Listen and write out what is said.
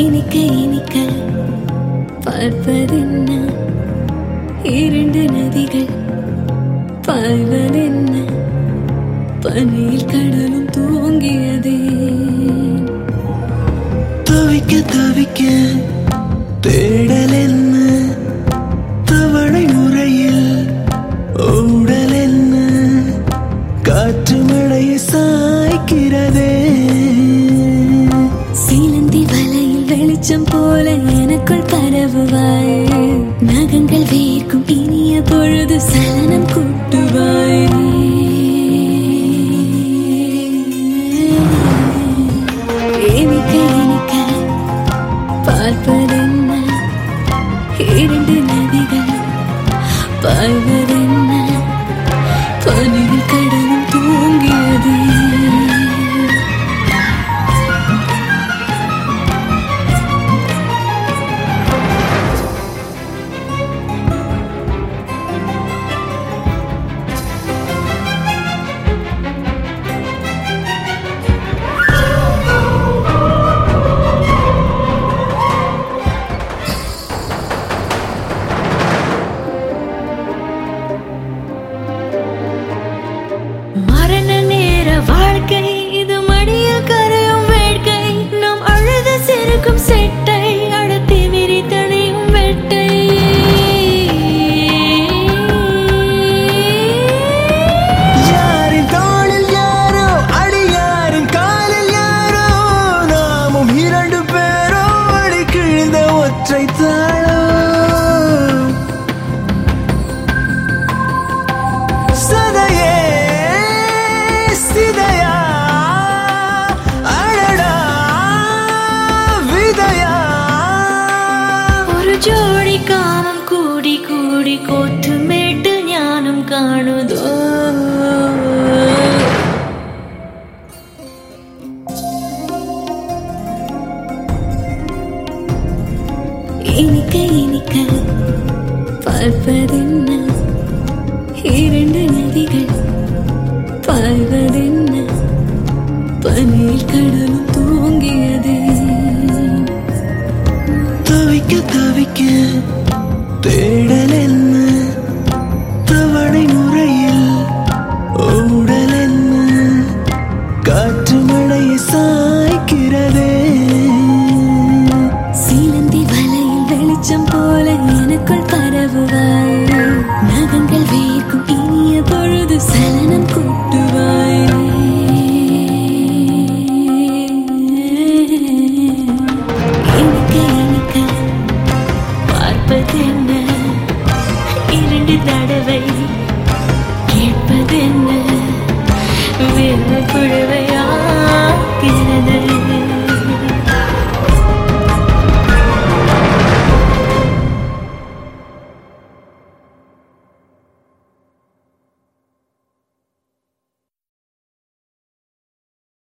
இனிக்க இனிக்க பார்ப்பதென்ன? இரண்டு நதிகள் பாய்வதென்ன பனியில் கடல் Sevdim കൂടി കോറ്റുമേട്ട് ഞാനും കാണുതോ എനിക്ക് എനിക്ക് പാൽപ്പതിന് இரண்டு நதிகள் பாய்வதென்ன பனியில் கடலும் தூங்கியது தவிக்க தவிக்க തേടലെന്ന് തവണമുറയിൽ ഓടലെന്ന് വലയിൽ വെളിച്ചം പോലെ എനക്കുൾ പരവുവായി ரெண்டு தடவை கேட்பதென்ன? வேறு குழுவையாகிறது